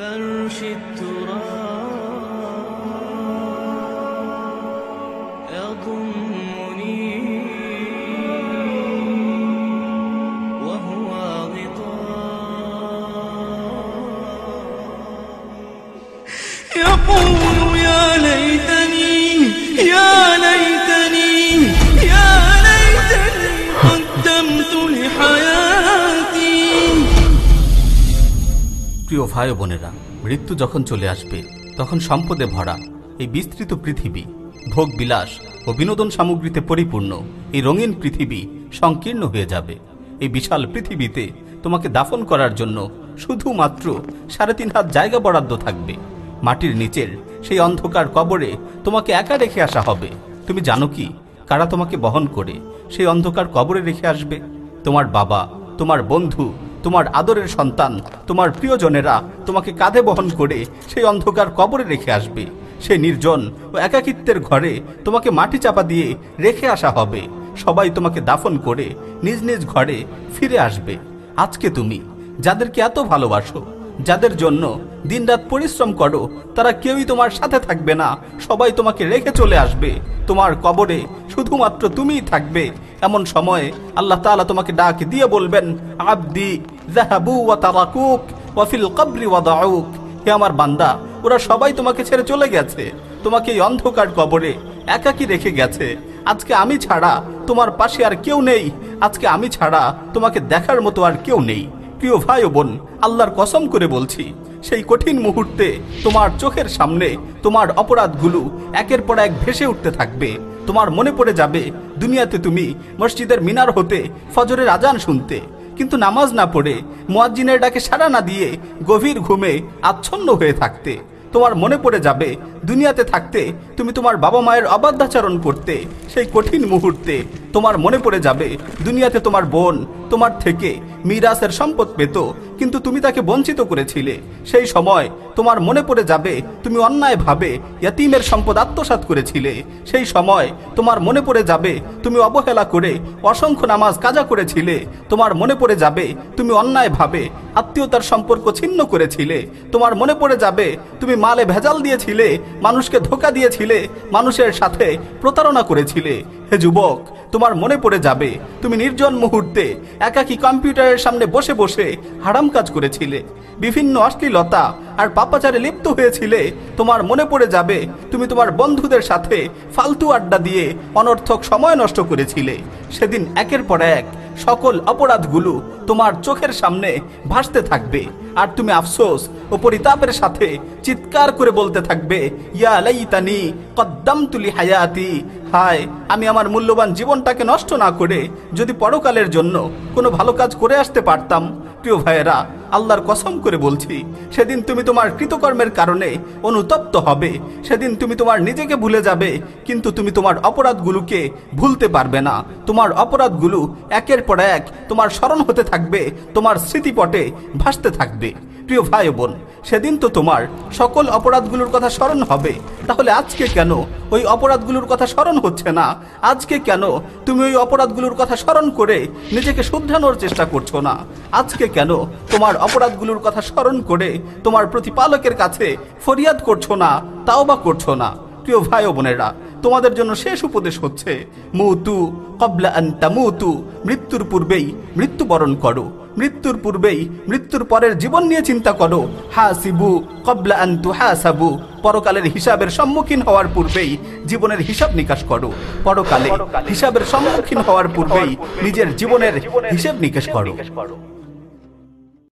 فرش التراب يضمني وهو غطاء. يقول يا ليتني يا প্রিয় ভাই বোনেরা, মৃত্যু যখন চলে আসবে, তখন সম্পদে ভরা এই বিস্তৃত পৃথিবী, ভোগ বিলাস ও বিনোদন সামগ্রীতে পরিপূর্ণ এই রঙিন পৃথিবী সংকীর্ণ হয়ে যাবে। এই বিশাল পৃথিবীতে তোমাকে দাফন করার জন্য শুধুমাত্র সাড়ে তিন হাত জায়গা বরাদ্দ থাকবে। মাটির নিচের সেই অন্ধকার কবরে তোমাকে একা রেখে আসা হবে। তুমি জানো কি? কারা তোমাকে বহন করে সেই অন্ধকার কবরে রেখে আসবে? তোমার বাবা, তোমার বন্ধু তোমার আদরের সন্তান, তোমার প্রিয়জনেরা তোমাকে কাঁধে বহন করে সেই অন্ধকার কবরে রেখে আসবে। সেই নির্জন ও একাকিত্বের ঘরে তোমাকে মাটি চাপা দিয়ে রেখে আসা হবে। সবাই তোমাকে দাফন করে নিজ নিজ ঘরে ফিরে আসবে। আজকে তুমি, যাদেরকে এত ভালোবাসো, যাদের জন্য দিনরাত পরিশ্রম করো, তারা কেউই তোমার সাথে থাকবে না। সবাই তোমাকে রেখে চলে আসবে। তোমার কবরে শুধুমাত্র তুমিই থাকবে। এমন সময়ে আল্লাহ তাআলা তোমাকে ডাক দিয়ে বলবেন, আব্দি ওয়া ওয়া ফিল ওয়াদাউক হে আমার বান্দা, ওরা সবাই তোমাকে ছেড়ে চলে গেছে। তোমাকে এই অন্ধকার কবরে একাকি রেখে গেছে। আজকে আমি ছাড়া তোমার পাশে আর কেউ নেই। আজকে আমি ছাড়া তোমাকে দেখার মতো আর কেউ নেই। প্রিয় ভাই বোন, আল্লাহর কসম করে বলছি, সেই কঠিন মুহূর্তে তোমার চোখের সামনে তোমার অপরাধগুলো একের পর এক ভেসে উঠতে থাকবে। তোমার মনে পড়ে যাবে, দুনিয়াতে তুমি মসজিদের মিনার হতে, ফজরের আজান শুনতে। কিন্তু নামাজ না পড়ে, মোয়াজ্জিনের ডাকে সাড়া না দিয়ে গভীর ঘুমে আচ্ছন্ন হয়ে থাকতে। তোমার মনে পড়ে যাবে, দুনিয়াতে থাকতে তুমি তোমার বাবা মায়ের অবাধ্যাচরণ করতে, সেই কঠিন মুহূর্তে। তোমার মনে পড়ে যাবে, দুনিয়াতে তোমার বোন তোমার থেকে মিরাসের সম্পদ পেত, কিন্তু তুমি তাকে বঞ্চিত করেছিলে। সেই সময় তোমার মনে পড়ে যাবে, তুমি অন্যায়ভাবে ইয়াতিমের সম্পদ আত্মসাৎ করেছিলে। সেই সময় তোমার মনে পড়ে যাবে, তুমি অবহেলা করে অসংখ্য নামাজ কাজা করেছিলে। তোমার মনে পড়ে যাবে, তুমি অন্যায়ভাবে আত্মীয়তার সম্পর্ক ছিন্ন করেছিলে। তোমার মনে পড়ে যাবে, তুমি মালে ভেজাল দিয়েছিলে, মানুষকে ধোকা দিয়েছিলে, মানুষের সাথে প্রতারণা করেছিলে। হে যুবক, তোমার মনে পড়ে যাবে, তুমি নির্জন মুহূর্তে একাকি কম্পিউটারের সামনে বসে বসে হারাম কাজ করেছিলে, বিভিন্ন অশ্লীলতা আর পাপাচারে লিপ্ত হয়েছিলে, তোমার মনে পড়ে যাবে, তুমি তোমার বন্ধুদের সাথে ফালতু আড্ডা দিয়ে অনর্থক সময় নষ্ট করেছিলে, সেদিন একের পর এক সকল অপরাধগুলো তোমার চোখের সামনে ভাসতে থাকবে। আর তুমি আফসোস ও পরিতাপের সাথে চিৎকার করে বলতে থাকবে, ইয়া লাইতানি কদ্দামতু লি হায়াতি হায়, আমি আমার মূল্যবান জীবনটাকে নষ্ট না করে যদি পরকালের জন্য কোনো ভালো কাজ করে আসতে পারতাম। প্রিয় ভাইয়েরা আল্লাহর কসম করে বলছি, সেদিন তুমি তোমার কৃতকর্মের কারণে অনুতপ্ত হবে, সেদিন তুমি তোমার নিজেকে ভুলে যাবে, কিন্তু তুমি তোমার অপরাধগুলোকে ভুলতে পারবে না। তোমার অপরাধগুলো একের পর এক তোমার স্মরণ হতে থাকবে, তোমার স্মৃতিপটে ভাসতে থাকবে। প্রিয় ভাই বোন, সেদিন তো তোমার সকল অপরাধগুলোর কথা স্মরণ হবে। তাহলে আজকে কেন ওই অপরাধগুলোর কথা স্মরণ হচ্ছে না? আজকে কেন তুমি ওই অপরাধগুলোর কথা স্মরণ করে নিজেকে শুধরানোর চেষ্টা করছ না? আজকে কেন তোমার অপরাধগুলোর কথা স্মরণ করে তোমার প্রতিপালকের কাছে ফরিয়াদ করছ না তাও বা করছ না? প্রিয় ভাই বোনেরা, তোমাদের জন্য শেষ উপদেশ হচ্ছে, মুতু কবলা মুতু মৃত্যুর পূর্বেই মৃত্যুবরণ করো। মৃত্যুর পূর্বেই মৃত্যুর পরের জীবন নিয়ে চিন্তা করো। হাসিবু কবলা আন্তু হাসাবু পরকালের হিসাবের সম্মুখীন হওয়ার পূর্বেই জীবনের হিসাব নিকাশ করো। পরকালে হিসাবের সম্মুখীন হওয়ার পূর্বেই নিজের জীবনের হিসাব নিকাশ করো।